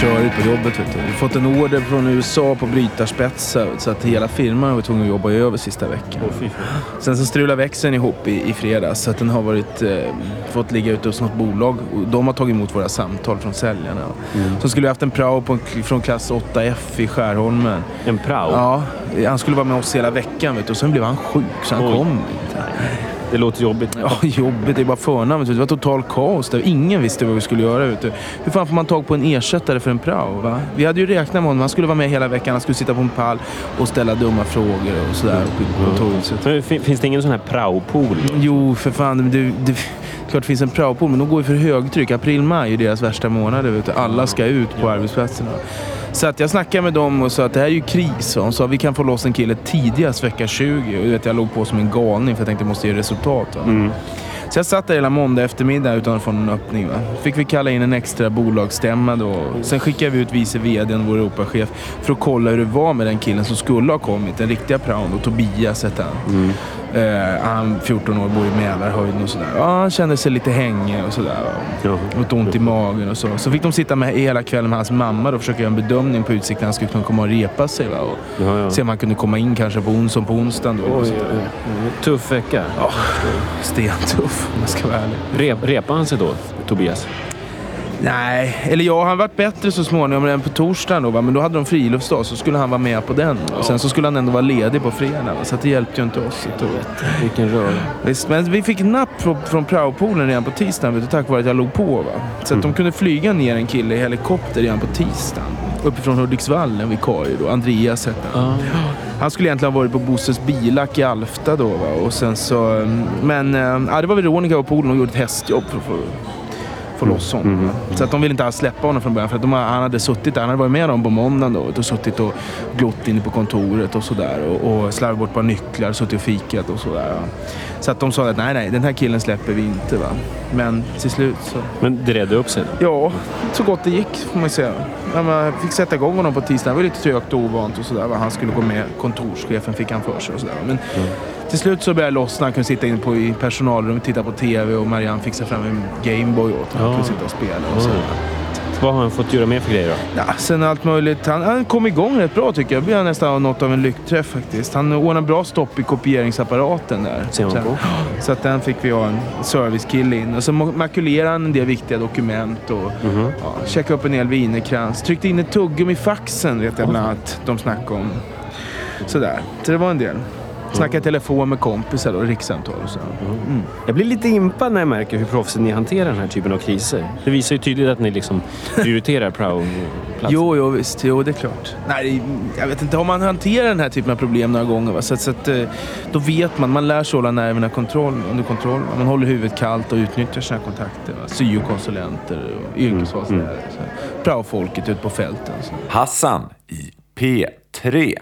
körigt på jobbet. Vet du. Vi har fått en order från USA på brytarspetsar så att hela firman var tvungen att jobba över sista veckan. Fan. Sen så strulade växeln ihop i, i fredags så att den har varit, eh, fått ligga ute hos något bolag. Och de har tagit emot våra samtal från säljarna. Så skulle vi haft en prao på, en från klass 8F i Skärholmen. En prao? Ja, han skulle vara med oss hela veckan vet du. och sen blev han sjuk så han Oj. kom inte. Det låter jobbigt. Ja, jobbigt. Det är bara förnamnet. Det var total kaos där. Ingen visste vad vi skulle göra. Vet du. Hur fan får man tag på en ersättare för en prao? Va? Vi hade ju räknat med honom. Han skulle vara med hela veckan. Han skulle sitta på en pall och ställa dumma frågor och sådär uppe på fin- Finns det ingen sån här praopool? Jo, för fan. Det, det, klart det finns en praopool, men de går ju för högtryck. April-maj är deras värsta månader. Vet du. Alla ska ut på arbetsplatserna. Så att jag snackade med dem och sa att det här är ju kris. De sa att vi kan få loss en kille tidigast vecka 20. Och vet, jag låg på som en galning för jag tänkte jag måste ge resultat. Va? Så jag satt där hela måndag eftermiddag utan att få någon öppning. Va? Fick vi kalla in en extra bolagsstämma då. Sen skickade vi ut vice vdn, vår Europachef, för att kolla hur det var med den killen som skulle ha kommit. Den riktiga praon Tobias hette han. Eh, han 14 år, bor i Mälarhöjden och sådär. Ja, han kände sig lite hängig och sådär. Lite ont i magen och så. Så fick de sitta med hela kvällen med hans mamma och försöka göra en bedömning på utsikten han skulle kunna komma och repa sig. Va? Och Ja, ja. Se om han kunde komma in kanske på onsdag på onsdagen. Då. Oj. Tuff vecka. Ja, stentuff om jag ska vara ärlig. Rep, repade han sig då, Tobias? Nej, eller ja, han varit bättre så småningom än på torsdagen då, va? men då hade de friluftsdag så skulle han vara med på den. Och sen så skulle han ändå vara ledig på fredag, va? så det hjälpte ju inte oss. ett dugg. Vilken röra. Visst, men vi fick napp från, från praopoolen redan på tisdagen vet du, tack vare att jag låg på. Va? Så att de kunde flyga ner en kille i helikopter redan på tisdagen. Uppifrån Hudiksvall, en vikarie då. Andreas hette han. Han skulle egentligen ha varit på Bosses bilack i Alfta då. Va? Och sen så, mm, men äh, det var Veronica på poolen och gjorde ett hästjobb för att få, få loss honom. va. Så att de ville inte alls släppa honom från början. För att de, han hade suttit. Han hade varit med dem på måndagen då, och suttit och glott inne på kontoret och sådär. Och, och slarvat bort ett par nycklar, suttit och fikat och sådär. Så att de sa att nej, nej, den här killen släpper vi inte. Va? Men till slut så... Men det redde upp sig? Ja, så gott det gick får man ju säga. Jag fick sätta igång honom på tisdagen. Det var lite trögt och ovant och sådär. va. Han skulle gå med kontorschefen fick han för sig och sådär. Men till slut så började det lossna. Han kunde sitta in på, i personalrummet, titta på TV och Marianne fixade fram en Gameboy åt honom. Han Ja. kunde sitta och spela och så. Vad har han fått göra mer för grejer då? Ja, sen allt möjligt. Han, han kom igång rätt bra tycker jag. Det blev nästan något av en lyckträff faktiskt. Han ordnade bra stopp i kopieringsapparaten där. Ser man så, på. så att den fick vi ha en servicekille in. Och så ma- makulerade han en del viktiga dokument och Mhm. ja, checkade upp en hel wienerkrans. Tryckte in ett tuggummi i faxen vet jag bland annat de snackade om. Sådär. Så det var en del. Snackade i telefon med kompisar och rikssamtal och så. Mm. Jag blir lite impad när jag märker hur proffsigt ni hanterar den här typen av kriser. Det visar ju tydligt att ni liksom prioriterar prao-platsen. Jo, jo visst. Jo, det är klart. Nej, jag vet inte. Har man hanterat den här typen av problem några gånger, va? Så, att- så att, eh, då vet man. Man lär sig hålla nerverna kontroll, under kontroll. va? Man håller huvudet kallt och utnyttjar sina kontakter. va? Syokonsulenter och yrkesvalslärare. Mm. Praofolket ute på fälten. Så. Hassan i P3.